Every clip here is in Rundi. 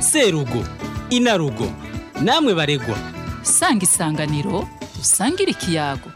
serugo inarugo namwe baregwa sanga isanganiro dusangire ikiyago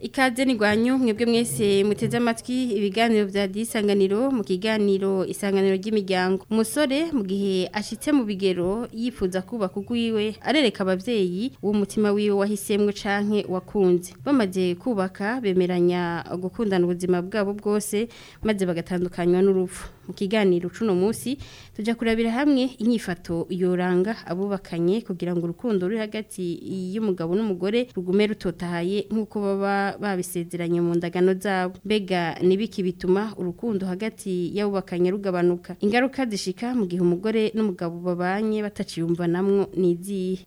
ikaze ni rwanyu mwebwe mwese muteze amatwi ibiganiro bya disanganiro mu kiganiro isanganiro ry'imiryango umusore mu gihe ashitse mu bigero yifuza kubaka ugwiwe arereka ababyeyi uwo mutima wiwe wahisemwe canke wakunze bamaze kubaka bemeranya gukundana ubuzima bwabo bwose maze bagatandukanywa n'urupfu mu kiganiro cuno munsi tujya kurabira hamwe inyifato yoranga abubakanye kugira ngo urukundo ruri hagati y'umugabo n'umugore rugume rutotahaye nk'uko baba babisezeranye mu ndagano zabo mbega nibiki bituma urukundo hagati y'abubakanye rugabanuka ingaruka zishika mu gihe umugore n'umugabo babanye bataciyumvanamwo n'izihe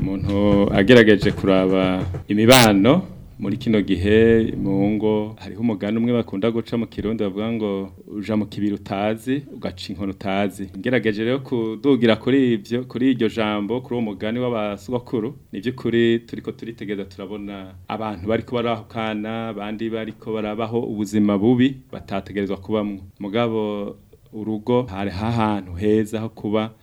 umuntu agerageje kuraba imibano muri kino gihe mu ngo hariho umugani umwe bakunda guca mu kirundi bavuga ngo uja mu kibiri utazi ugaca inkono utazi ngerageje rero kudugira kuri ibyo kuri iryo jambo kuri uwo mugani w'abasogokuru ni by'ukuri turi turitegereza turabona abantu bari ko barahukana abandi bari ko barabaho ubuzima bubi batategerezwa kubamwo mugabo urugo hari hahantu heza ho kuba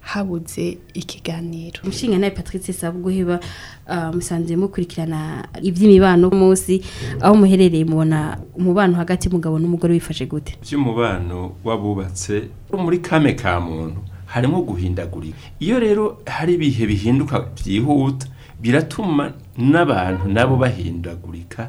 habuze ikiganiro umushinga nawe patrice sabuguheba um, musanze mukurikirana iby'imibano munsi aho muherereye mubona umubano hagati y'umugabo n'umugore wifashe gute by'umubano w'abubatse muri kame ka muntu harimo guhindagurika iyo rero hari ibihe bihinduka byihuta biratuma n'abantu nabo bahindagurika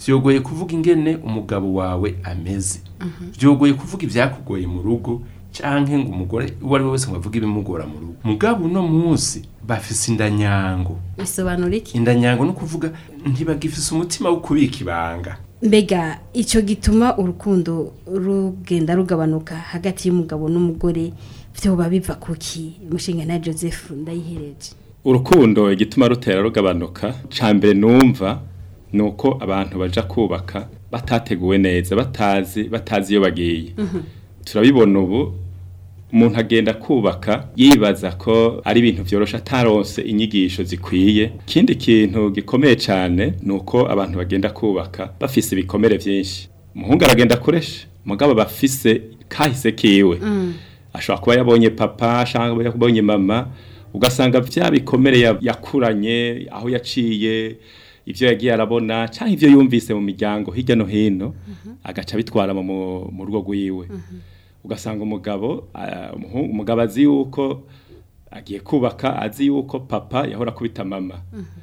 byogoye kuvuga ingene umugabo wawe ameze byogoye mhm. kuvuga ibyakugoye mu rugo cyangwa ngo umugore uwo ari we wese ngo avuge ibimugora mu rugo mugabo uno munsi bafise indanyango bisobanura iki indanyango ni ukuvuga ntibagifise umutima wo kubika ibanga mbega icyo gituma urukundo rugenda rugabanuka hagati y'umugabo n'umugore byo biva kuki umushinga na joseph ndayihereje urukundo igituma rutera rugabanuka mbere numva ni uko abantu bajya kubaka batateguwe neza batazi batazi iyo bagiye mhm. turabibona ubu umuntu agenda kubaka yibaza ko ari ibintu byorosha ataronse inyigisho zikwiye kindi kintu gikomeye cyane nuko abantu bagenda kubaka bafise ibikomere byinshi umuhungu aragenda kuresha umugabo bafise kahise kiwe mm. ashobora kuba yabonye papa ashobora kuba yabonye mama ugasanga bya bikomere yakuranye aho yaciye ibyo yagiye arabona cyangwa ibyo yumvise mu miryango hirya no hino mm-hmm. agaca abitwara mu rugo rwiwe mm-hmm. ugasanga umugabo eh, umugabo azi yuko agiye kubaka azi yuko papa yahora kubita mama mm-hmm.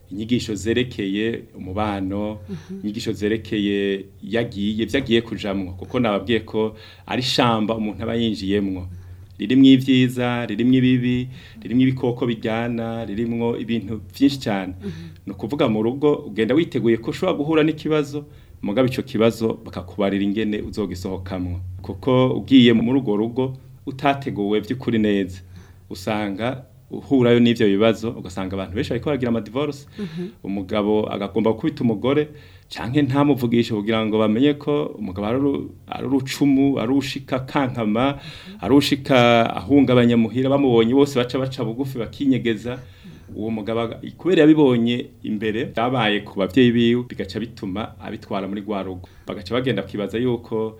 inyigisho zerekeye umubano mhm. inyigisho zerekeye yagiye byagiye kujamwo kuko nababwiye ko ari shamba umuntu aba yinjiyemwo ririmo ibyiza ririmo ibibi ririmo ibikoko bijyana ririmwo ibintu byinshi cyane mhm. ni ukuvuga mu rugo ugenda witeguye ko ushobora guhura n'ikibazo mugabe icyo kibazo bakakubarira ingene uzogisohokamwo kuko ugiye mu urwo rugo utateguwe by'ukuri neza usanga uhurayo n'ibyo bibazo ugasanga abantu benshi bariko baragira amadivorce mhm. umugabo agagomba gukubita umugore canke ntamuvugishe kugira ngo bamenye ko umugabo ari urucumu ari ushika kankama mhm. ari ushika ahungabanya muhira bamubonye bose baca baca bugufi bakinyegeza uwo mugabo kubera yabibonye imbere byabaye ku babyeyi biwe bigaca bituma abitwara muri rwa rugo bagaca bagenda kwibaza yuko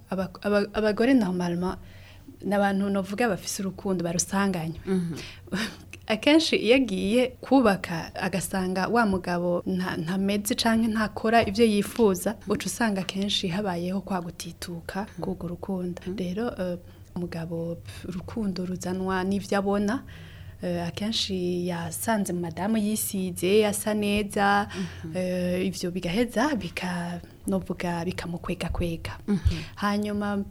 abagore na ni abantu navuga bafise urukundo barusanganywe mhm. akenshi iyo agiye kubaka agasanga wa mugabo ntameze cyangwa ntakora ibyo yifuza uca usanga akenshi habayeho kwagutituka mm-hmm. kuko rukundo mm-hmm. rero umugabo eh, urukundo ruzanwa n'ibyo abona eh, akenshi yasanze madamu yisize yasa neza mm-hmm. eh, ibyo bigaheza bika novuga bikamukwega kwega hanyuma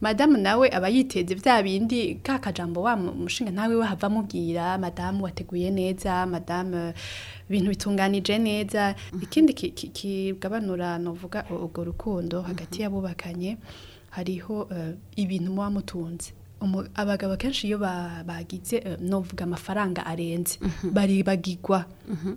madamu nawe aba yiteze bya bindi ka kajambo wa mushinga nawe we hava amubwira madamu wateguye neza madamu eh, ibintu bitunganije neza mhm. ikindi kigabanura navuga urwo rukundo mhm. hagati y'abubakanye hariho eh, ibintu muba mutunze abagabo akenshi iyo bagize eh, novuga amafaranga arenze mhm. baribagigwa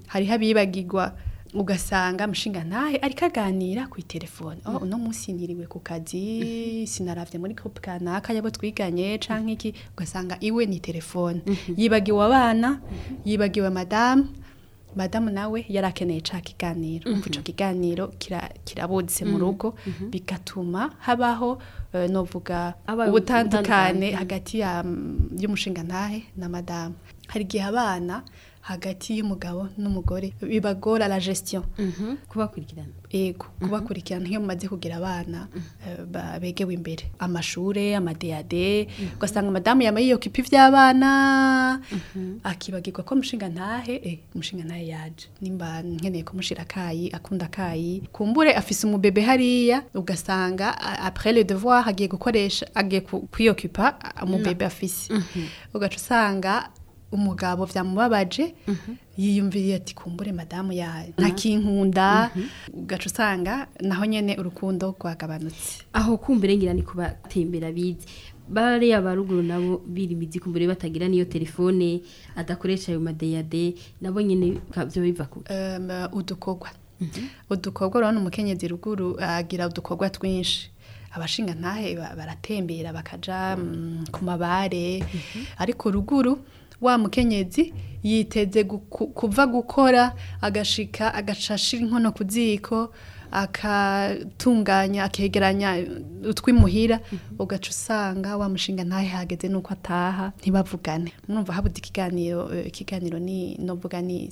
hariho abibagigwa ugasanga mushinga ntahe ariko aganira ku telefone oh uno munsi niriwe ku kazi mhm. sinaravye muri groupe kanaka yabo twiganye mhm. canke iki ugasanga iwe ni telefone mhm. yibagiwe abana yibagiwe Madamu madamu nawe yari akeneye cya kiganiro icyo kiganiro kirabuditse mu rugo bigatuma habaho eh, novuga ubutandukane hagati mm, y'umushinga ntahe na madamu hari igihe abana hagati y'umugabo n'umugore bibagora la gestion mm-hmm. kubakurikirana yego eh, mm-hmm. kubakurikirana nk'iyo mumaze kugira abana mm-hmm. eh, begewe imbere amashuri amadeyade ugasanga madamu yama yiyokipa iby'abana akibagirwa ko mushinga ntahe eh, mushinga ntahe yaje nimba nkeneye kumushira akayi akunda akayi kumbure afise umubebe hariya ugasanga après le devoir agiye gukoresha agiye kwiyokipa umubebe afise ugaca usanga umugabo byamubabaje mhm. yiyumviriye ati kumbure madamu ya mhm. ntakinkunda mhm. ugaca usanga naho nyine urukundo rwagabanutse aho kumva ni kubatembera bize bariya ba nabo biri imizi kumbure batagira n'iyo telefone adakoresha ayo madeyade nabo nyine byo biva ku udukorwa udukorwa urabona umukenyezi ruguru agira udukorwa twinshi abashinga ntahe baratembera bakajya mm. mm, ku mabare ariko ruguru wa mukenyezi yiteze kuva gukora agashika agacashira inkono ku akatunganya akegeranya utwimuhira ugaca usanga wa mushinga ntahageze nuko ataha ntibavugane mwumva habudi ikiganiro eh, ikiganiro ni novuga ni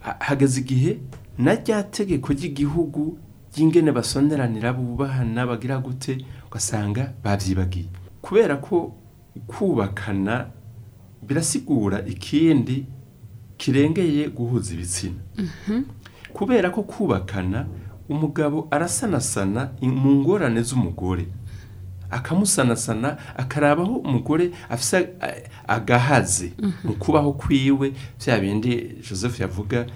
hageze igihe na rya tegeko ry'igihugu ry'ingene basoneranira bubahana bagira gute ugasanga babyibagiye kubera ko kubakana birasigura ikindi kirengeye guhuza ibitsina mm-hmm. kubera ko kubakana umugabo arasanasana mu ngorane z'umugore akamusanasana akaraba aho umugore afite agahaze mhm. mu kubaho kwiwe bya bindi joseph yavuga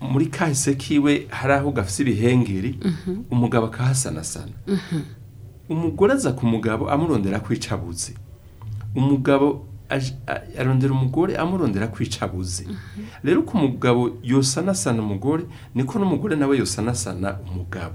muri kahise kiwe hari aho gafite ibihengeri mhm. umugabo akahasanasana mhm. umugore aza ku mugabo amurondera kwica umugabo arondera umugore amurondera kwicabuze mhm. rero uko umugabo yosa anasana umugore niko n'umugore nawe yosa anasana umugabo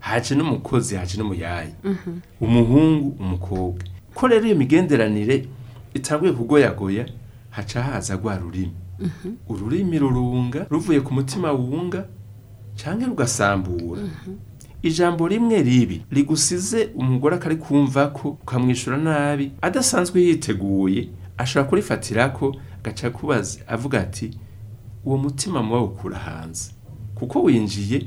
haje n'umukozi haje n'umuyayi mhm. umuhungu umukobwa ko rero iyo migenderanire itanguye kugoyagoya haca haza rwa rurimi mhm. ururimi rurunga ruvuye ku mutima wunga cyangwa rugasambura mhm. ijambo rimwe ribi rigusize umugore kumva ko ukamwishyura nabi adasanzwe yiteguye ashobora kurifatira ko agaca kubaza avuga ati uwo mutima muba hanze kuko winjiye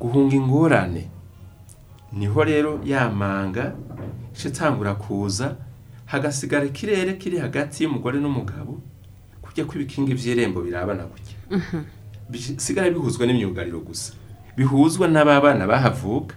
guhunga ingorane niho rero yamanga ica itangura kuza hagasigara ikirere kiri hagati y'umugore n'umugabo kujya ko ibikingi by'irembo birabana gutya mhm. bisigara bihuzwa n'imyugariro gusa bihuzwa n'aba bana bahavuka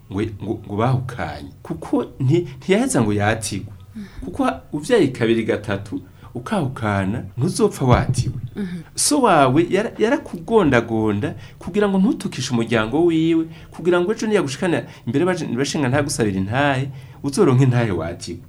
ngo bahukanye kuko ntiyaheza ngo yatigwe kuko ubyaye kabiri gatatu ukahukana ntuzopfa watiwe so wawe yarakugondagonda kugira ngo ntutukishe umuryango wiwe kugira ngo ejo niyagushikana imbere bashinga ntagusabire intahe uzoronke intahe watiwe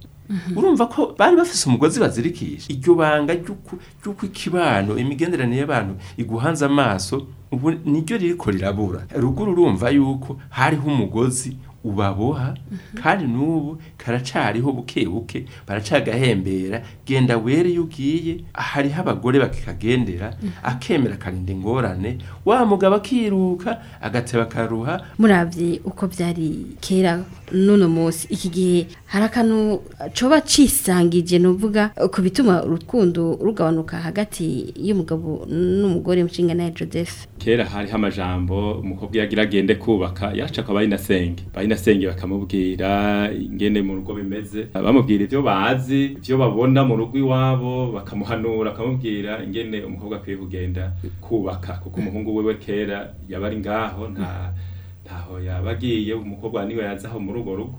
urumva ko bari bafise umugozi bazirikisha iryo banga ry'uko ikibano imigenderanire y'abantu iguhanze amaso ubu niryo ririko rirabura ruguru urumva yuko hariho umugozi ubaboha kandi n'ubu karacariho buke buke baracagahembera genda were iyo ugiye hariho abagore bakikagendera akemera akarinda ingorane wa mugabo akiruka agateba akaruha murabye uko byari kera n'uno munsi iki gihe hari akantu coba cisangije nuvuga eh, ku bituma urukundo rugabanuka hagati y'umugabo n'umugore mushinga na Joseph kera hariho amajambo umukobwa yagira agende kubaka yaca kwa bayinasenge bakamubwira ingene mu rugo bimeze bamubwira ibyo bazi ivyo babona mu rugo iwabo bakamuhanura bakamubwira ingene umukobwa akwiye kugenda kubaka kuko umuhungu wewe kera yabari ngaho nta ntaho yaba agiye umukobwa niwe yaza aho muri urwo rugo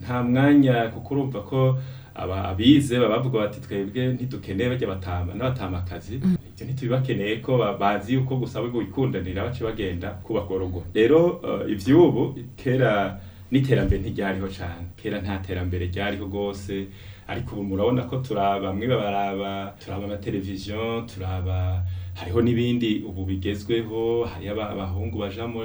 nta mwanya kuko urumva ko abize baba bavuga bati twebwe ntidukeneye bajya batama n'abatama akazi mm. ibyo ntitubibakeneye ko bazi yuko gusa we wikundanira bace bagenda kubagorogwa rero eh, iby'ubu kera n'iterambere ntiryariho cyane kera nta terambere ryariho rwose ariko ubu murabona ko turaba bamwe baraba turaba amateleviziyo turaba hariho n'ibindi ubu bigezweho hariho abahungu baja mu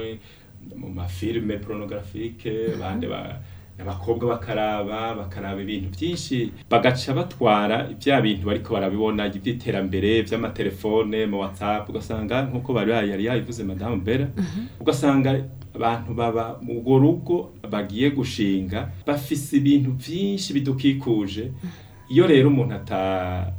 mafilime porunogarafique mm-hmm. bande ba abakobwa bakaraba bakaraba ibintu byinshi bagaca batwara bya bintu ariko barabibona iby'iterambere by'amatelefone mu whatsapp ugasanga nk'uko bari yari yabivuze madamu bera mhm. ugasanga abantu baba mu urwo rugo bagiye gushinga bafise ibintu byinshi bidukikuje mhm. iyo rero umuntu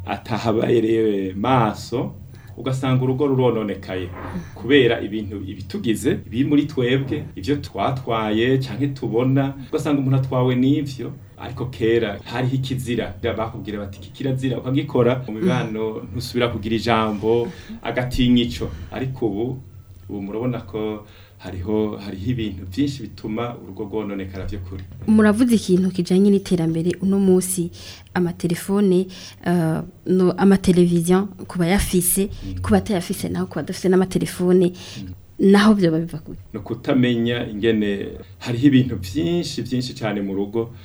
atahabaye maso ugasanga urugo rurononekaye kubera ibintu ibitugize biri muri twebwe ibyo twatwaye cyangwa tubona ugasanga umuntu atwawe n'ivyo ariko kera hariho ikizira bakubwira bati iki kirazira ukagikora mu mibano ntusubira kugira ijambo agatinya ico ariko ubu ubu murabona ko hariho hariho ibintu byinshi bituma urugo rwononekara by'ukuri muravuze ikintu kijyanye n'iterambere uno munsi amatelefone euh, amateleviziyo ku bayafise mm. ku batayafise naho ku badafite n'amatelefone mm. naho byo biva kure ni ukutamenya ingene hariho ibintu byinshi byinshi cyane mu rugo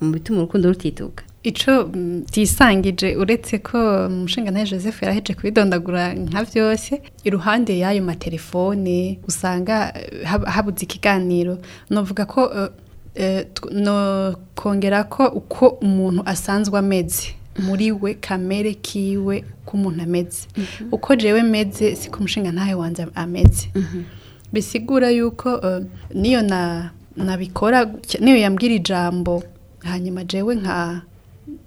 mu bituma urukundo rutituka icyo byisangije uretse ko umushinga joseph yaraheje kubidondagura nka byose iruhande y'ayo matelefone usanga habuze ikiganiro navuga ko e, e, no kongera ko uko umuntu asanzwe ameze muri we kamere kiwe k'umuntu ameze mhm. uko jewe meze si ku mushinga ntawe wanjye ameze mhm. bisigura yuko e, niyo nabikora niyo yambwira ijambo hanyuma jewe nka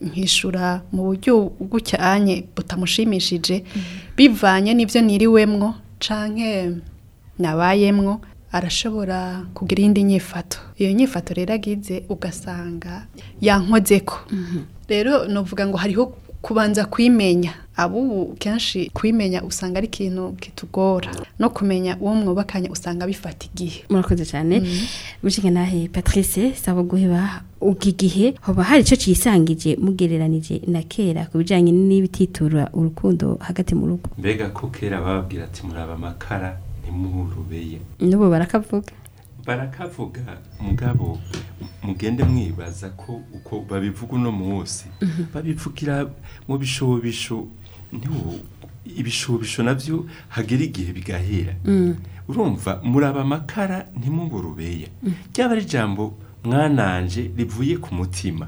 nkishura mu buryo bucyanye butamushimishije bivanye n'ibyo niriwemwo canke nabayemwo arashobora kugira indi nyifato iyo nyifato rero agize ugasanga yankozeko mhm. rero navuga ngo hariho kubanza kuyimenya abubu kenshi kuyimenya usanga ari ikintu kitugora no kumenya uwo mwubakanye usanga bifata igihe murakoze cyane mm. mushike nahe patrice saba guheba uki gihe hoba hari icyo cyisangije mugereranije na kera ku bijyanye n'ibititura urukundo hagati mu rugo mbega ko kera bababwira ati muraba amakara ntimurubeye n'ubu barakavuga barakavuga mugabo mugende mwibaza ko uko babivuga uno munsi mhm. babivugira mu bishobisho ibishobisho nabyo hagera igihe bigahera mm. urumva muraba amakara ntimuburubeya mm. ryaba ari ijambo mwananje rivuye ku mutima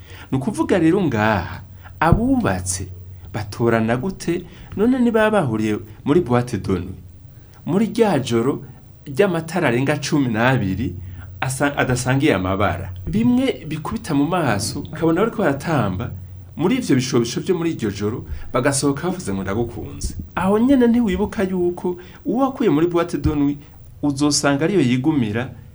ni ukuvuga rero ngaha abubatse batorana gute none niba bahuriye muri buwate doni muri rya joro ry'amatara arenga cumi n'abiri adasangiye amabara bimwe bikubita mu maso ukabona bari baratamba muri ibyo bishobisho byo muri iryo joro bagasohoka bavuze ngo ndagukunze aho nyine ntiwibuka yuko uwo wakuye muri buwate donwi uzosanga ariyo yigumira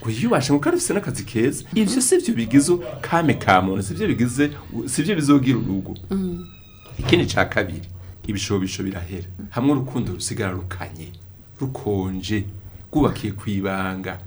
ngo yiyubashe ngo kandi ufite n'akazi keza mm-hmm. ibyo si byo bigize kame ka muntu si byo bigize si byo bizogira urugo ikindi cya kabiri ibishobisho birahera hamwe urukundo rusigara rukanye rukonje rwubakiye ku ibanga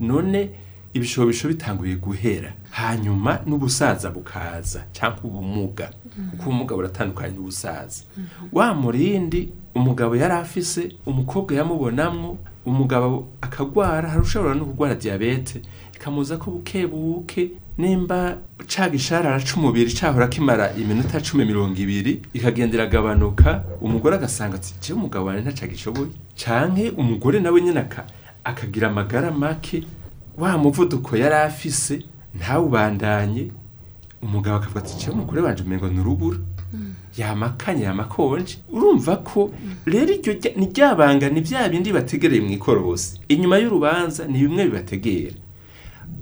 none ibishobisho bitanguye guhera hanyuma n'ubusaza bukaza cyangwa ubumuga kuko ubumuga buratandukanye n'ubusaza mm-hmm. wa murindi umugabo yari afise umukobwa yamubonamo umugabo akagwara hari ushobora no kurwara diyabete ikamuza ko buke buke nimba ca gisharara c'umubiri cahora kimara iminota cumi mirongo ibiri ikagendera agabanuka umugore agasanga ati jewe umugabo wanjye ntacagishoboye canke umugore nawe nyene aka akagira amagara make wa muvuduko yari afise ntawubandanye umugabo akavuga ati cyangwa umugore wanjye umengo ni urubura mm. yamakanye yamakonje urumva ko rero iryo ni ryabanga ni bya bindi bategereye mu ikorobosi inyuma y'urubanza ni bimwe bibategera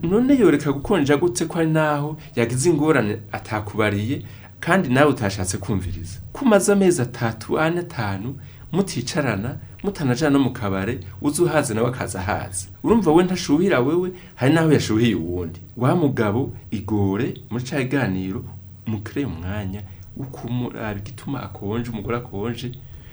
none yoreka gukonja gutse ko ari naho yagize ingorane atakubariye kandi nawe utashatse kumviriza kumaze amezi atatu ane atanu muticarana mutanajana no mu kabare uzi uhaze nawe akaza ahaza urumva we ntashuhira wewe hari n'aho yashuhiye uwundi wa mugabo igore muri ca ganiro mukire umwanya wo kumuraba igituma akonje umugore akonje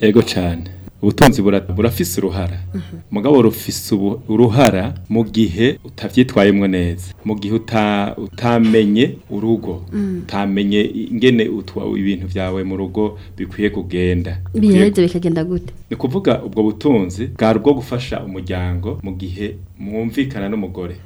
yego cyane ubutunzi burafise uruhara mhm. mugabo rufise uruhara mu gihe utabyitwayemo neza mu gihe utamenye urugo mm. utamenye ingene ibintu byawe mu rugo bikwiye kugenda bigenze bikagenda gute ni kuvuga ubwo butunzi bwo gufasha umuryango mu gihe mwumvikana n'umugore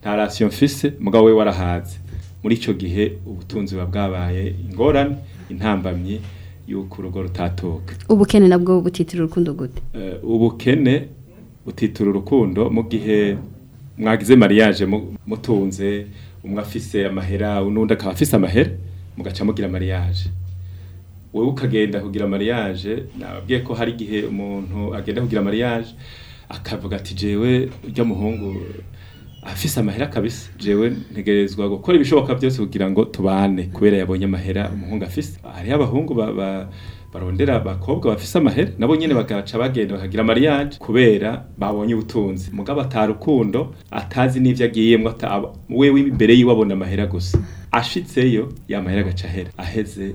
nta rasiyo mfise mugabo we warahaze muri icyo gihe ubutunzi buba bwabaye ingorane intambamyi y'uko urugo rutatoka ubukene nabwo butitira urukundo gute eh, ubukene butitira urukundo mu gihe mwagize mariage mutunze umwe afise amahera n'undi akaba afise amahera mugaca mugira mariage wewe ukagenda kugira mariage nababwiye ko hari igihe umuntu agenda kugira mariage akavuga ati jewe urya muhungu afise amahera kabisa jewe ntegerezwa gukora ibishoboka byose kugira ngo tubane kubera yabonye amahera umuhungu afise hariho abahungu ba, ba barondera abakobwa bafise amahera nabo nyene bagaca bagenda bakagira amariage kubera babonye ubutunzi mugabo atarukundo atazi n'ivyo agiyemwo wewe imbere yiwe abona amahera gusa ashitseyo yamahera agaca ahera aheze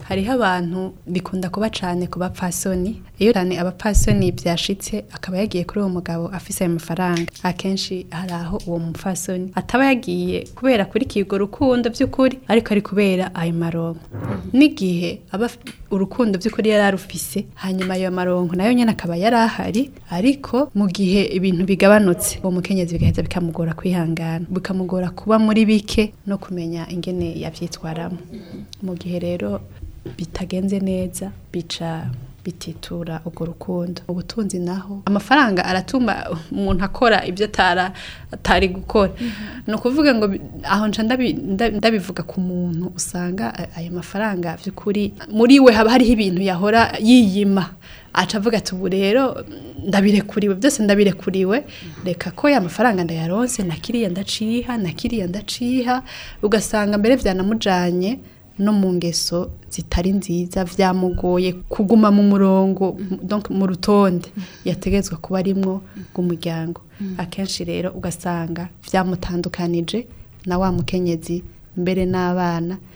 hariho abantu bikunda kuba cyane ku bapfasoni iyo cyane abapfasoni byashitse akaba yagiye kuri uwo mugabo afise ayo mafaranga akenshi hari aho uwo mupfasoni ataba yagiye kubera kuri kigo rukundo by'ukuri ariko ari kubera ayo maronko mm-hmm. n'igihe aba urukundo by'ukuri yari arufise hanyuma ayo maronko nayo nyine akaba yari ahari ariko mu gihe ibintu bigabanutse uwo mukenyezi bigaheza bikamugora kwihangana bikamugora kuba muri bike no kumenya ingene yabyitwaramo mu gihe rero bitagenze neza bica bititura urwo rukundo ubutunzi naho amafaranga aratuma umuntu akora ibyo atara atari gukora mm-hmm. ni ukuvuga ngo aho nca ndabivuga ku muntu usanga ayo mafaranga by'ukuri muri we haba hariho ibintu yahora yiyima aca avuga ati ubu rero ndabirekuriwe byose ndabirekuriwe reka ko ya mafaranga ndayaronse na kiriya ndaciha na kiriya ndaciha ugasanga mbere byanamujyanye no mu ngeso zitari nziza byamugoye kuguma mu murongo mu rutonde yategetswe kuba arimwo rw'umuryango akenshi rero ugasanga byamutandukanije na wa mukenyezi mbere n'abana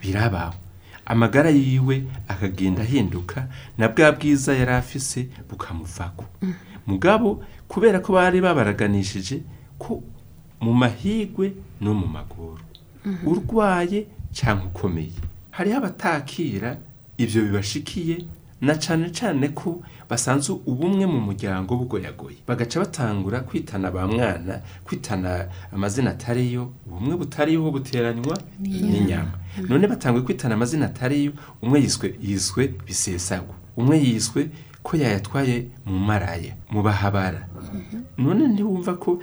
birabaho amagara yiwe akagenda ahinduka na bwa bwiza yari afise bukamuvako mugabo kubera ko bari babaraganishije ko mu mahigwe no mu maguru mhm. urwaye cyangwa ukomeye hariho abatakira ibyo bibashikiye na cyane cyane ko basanze ubumwe mu muryango bugoyagoye bagaca batangura kwitana ba mwana kwitana amazina atariyo ubumwe butariho buteranywa n'inyama none batangwe kwitana amazina atariyo umwe yiswe yiswe bisesago umwe yiswe ko yayatwaye mu maraya mu bahabara mm-hmm. none ntiwumva ko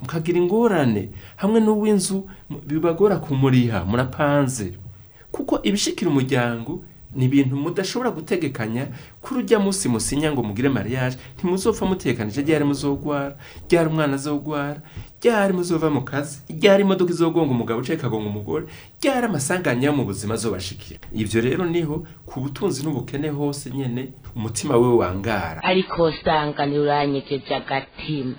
mukagira ingorane hamwe n'uw'inzu bibagora kumuriha murapanze kuko ibishikira umuryango ni ibintu mudashobora gutegekanya kuri ujya munsi musinya ngo mugire mariage ntimuzopfa mutekanije ryari muzogwara ryari umwana azogwara ryari muzova mu kazi ryari imodoka izogonga umugabo uciye ikagonga umugore ryari amasanganya yo mu buzima azobashikira ibyo rero niho ku butunzi n'ubukene hose nyine umutima we wangara ariko usanga ntiuranyegeje agatima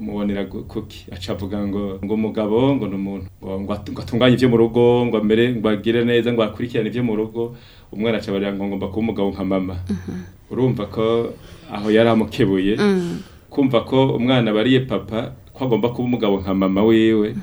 mubonera kuki aca avuga ngo ngo umugabo ngo ni umuntu ngo atunganye ivyo mu rugo ngo mbere ngo agire neza ngo bakurikirana ibyo mu rugo umwana acabarira ngo ngomba kuba umugabo nka mama mhm. urumva ko aho yari amukebuye mm. kumva ko umwana bariye papa ko agomba kuba umugabo nka mama wiwe mm.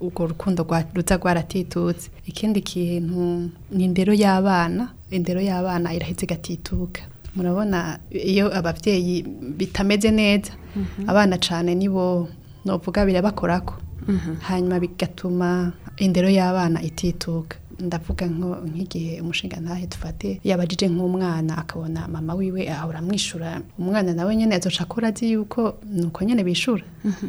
urwo rukundo ruza rwaratitutse ikindi kintu ni indero y'abana indero y'abana irahetse igatituka murabona iyo ababyeyi bitameze neza mhm. abana cyane nibo novuga ko mhm. hanyuma bigatuma indero y'abana itituka ndavuga nk'igihe umushinga ntahe dufate yabajije nk'umwana akabona mama wiwe ahora amwishyura umwana nawe nyine azoca akora azi yuko ni uko nyine bishyura mhm.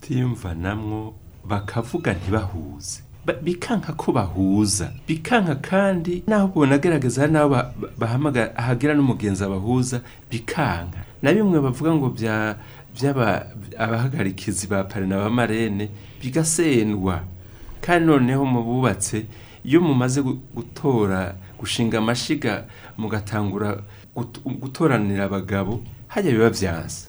batiyumvanamwo bakavuga ntibahuze bikanka ko bahuza bikanka kandi naho ubona agaragaza n'aho bahamagara ahagera n'umugenzi abahuza bikanka na bimwe bavuga ngo bya abahagarikizi ba parina ba marene bigasendwa kandi noneho mu bubatse iyo mumaze gutora gushinga amashiga mugatangura gutoranira abagabo hajya biba byanze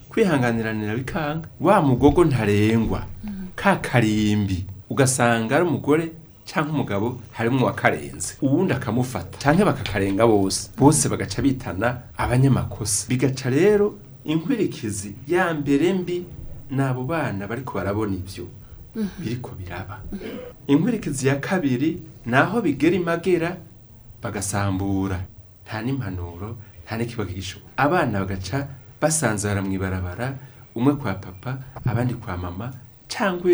kwihanganiranira bikanga wa mugogo ntarengwa ka karimbi ugasanga ari umugore cyangwa umugabo harimo uwakarenze uwundi akamufata cyangwa bakakarenga bose bose bagaca bitana abanyamakosa bigaca rero inkwerekezi ya mbere mbi ni abo bana bariko barabona ibyo mhm. biri ko biraba inkwerekezi ya kabiri ni aho bigera imagera bagasambura nta n'impanuro nta n'ikibagisho abana bagaca basanzara mu ibarabara umwe kwa papa abandi kwa mama cyangwa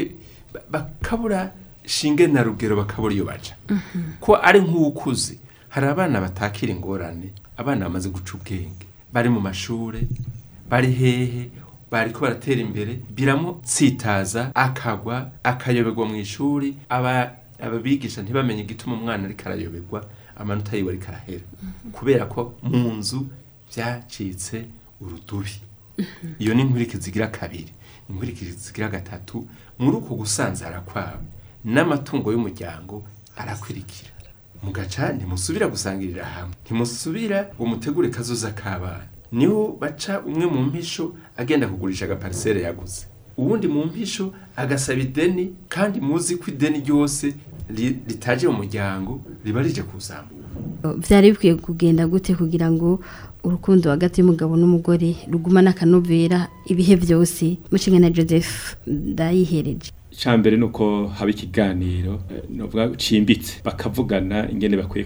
bakabura shinge na rugero bakabura iyo mhm. ko ari nk'ukuze hari abana batakira ingorane abana bamaze guca ubwenge bari mu mashuri bari hehe bariko baratera imbere biramutsitaza akagwa akayoberwa mu ishuri ababigisha ntibamenye igituma umwana ariko arayoberwa amanota yiwe ariko arahera mhm. kubera ko mu nzu byacitse urudubi mhm. iyo ni inkurikizi igira kabiri inkurikizi igira gatatu muri uko gusanzara kwabo n'amatungo y'umuryango arakwirikira mugaca ntimusubira gusangirira hamwe ntimusubira ngo mutegure kazoza k'abana niho baca umwe mu mpisho agenda kugurisha agaparisere yaguze ubundi mu mpisho agasaba ideni kandi muzi ko ideni ryose ritaje mu muryango riba rije kuzamura byari bikwiye kugenda gute kugira ngo urukundo hagati y'umugabo n'umugore rugumane akanovera ibihe byose mushinga na joseph ndayihereje cyambere nuko haba ikiganiro eh, novuga cimbitse bakavugana ingene bakwiye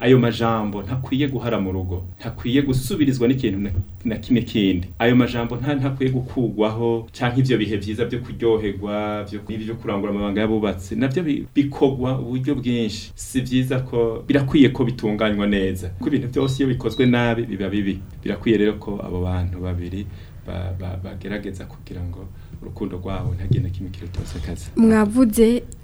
ayo majambo ntakwiye guhara mu rugo ntakwiye gusubirizwa n'ikintu na kimwe kindi ayo majambo nta ntakwiye gukugwaho cyangwa ibyo bihe byiza byo kuryoherwa byo kurangura amabanga y'abubatsi nabyo bikogwa uburyo bwinshi si byiza ko birakwiye ko bitunganywa neza kuko ibintu byose iyo bikozwe nabi biba bibi birakwiye rero ko abo bantu babiri bagerageza kugira ngo urukundo rwabo ntagende kimwe kirutose akazi mwavuze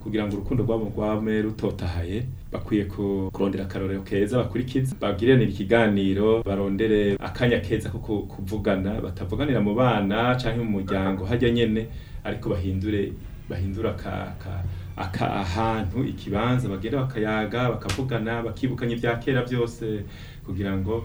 kugira ngo urukundo rwabo rwame rutotahaye bakwiye kurondera akarorero keza bakurikiza bagiranira ikiganiro barondere akanya keza ko kuvugana batavuganira mu bana cyangwa mu muryango hajya nyene ariko bahindure bahindura ka, ka ahantu ikibanza bagera bakayaga bakavugana bakibukanya ibya kera byose kugira ngo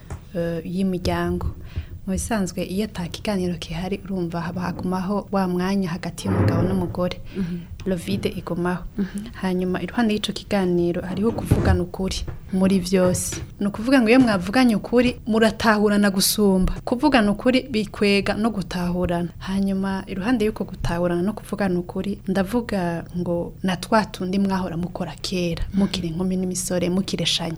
eh, y'imiryango mu bisanzwe iyo atakiganiro gihari urumva haba hagumaho wa mwanya hagati y'umugabo n'umugore mm-hmm. lovide igomaho mhm. hanyuma iruhande y'icyo kiganiro hariho kuvugana ukuri muri byose ni ukuvuga ngo iyo mwavuganye ukuri muratahurana gusumba kuvugana ukuri bikwega no gutahurana hanyuma iruhande y'uko gutahurana no kuvugana ukuri ndavuga ngo na twa tundi mwahora mukora kera mhm. mukiri inkumi n'imisore mukireshanye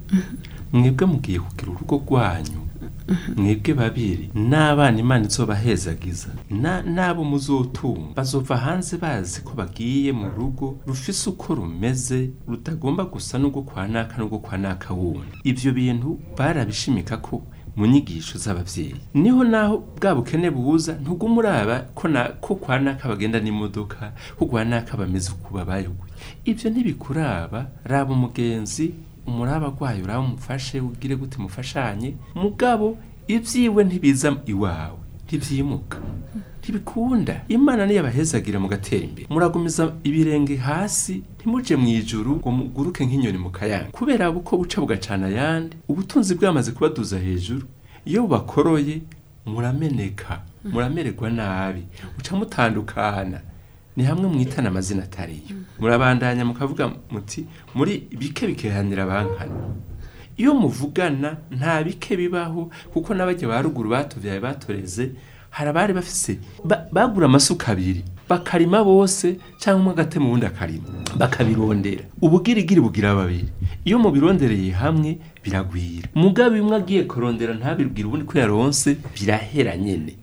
mm-hmm. mwebwe mugiye kugira urugo rwanyu mm-hmm. mwebwe babiri n'abana imana izobahezagiza n'abo muzotunga bazova hanze bazi ko bagiye mu rugo rufise uko rumeze rutagomba gusa n'ubwo kwa naka n'ubwo kwa naka wundi ibyo bintu barabishimika ko mu nyigisho z'ababyeyi niho naho bwa bukene buza ntuguma uraba ko ko kwa naka bagenda n'imodoka ko kwa naka bameze uko babayeho ibyo ntibikuraba raba umugenzi umuraba agwaye uraba umufashe ugire gute mufashanye mugabo ibyiwe ntibiza iwawe ntibyimuka ntibikunda imana niyo yabahezagira mugatera imbere muragumiza ibirenge hasi ntimuce mu ijuru ngo muguruke nk'inyoni mu kayange kubera uko buca bugacana ayandi ubutunzi bwamaze kubaduza hejuru iyo bubakoroye murameneka muramererwa nabi uca mutandukana ni hamwe mwitana amazina atariyo murabandanya mukavuga muti muri bike bikehanira bankana iyo muvugana nta bike bibaho kuko n'abajya ba ruguru batubyaye batoreze hari abari bafise bagura amasuka abiri bakarima bose cyangwa agatema ubundi akarima bakabirondera ubugirigiri bugira babiri iyo mubirondereye hamwe biragwira umugabo umwe agiye kurondera ntabibwire ubundi ko yaronse birahera nyine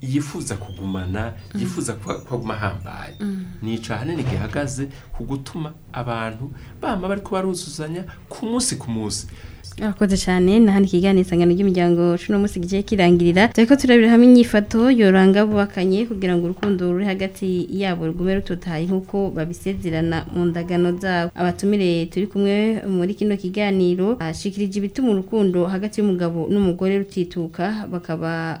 yifuza kugumana mm. yifuza kuba ahambaye mm. nica ahanini gihagaze ku gutuma abantu bamba bari kubaruzuzanya ku munsi ku munsi Arakoze cyane na hano ikiganiro isangano ry'imiryango cumi n'umunsi gigiye kirangirira dore ko turabira hamwe inyifato yoranga bubakanye kugira ngo urukundo ruri hagati yabo rugume rutotahaye nk'uko babisezerana mu ndagano zabo abatumire turi kumwe muri kino kiganiro bashikirije ibituma urukundo hagati y'umugabo n'umugore rutituka bakaba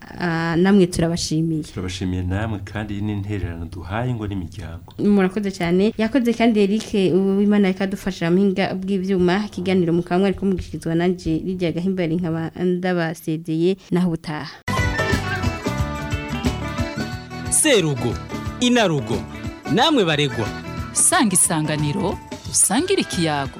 namwe turabashimiye turabashimiye namwe kandi n'intererano duhaye ngo n'imiryango murakoze cyane yakoze kandi eric uwimana ikadufasha muhinga bw'ibyuma ikiganiro mu kanwa ariko mugishyirizwa nanjye rijya gahimbari nkaba ndabasedeye naho ubutaha serugo inarugo namwe baregwa sanga isanganiro usangire ikiyago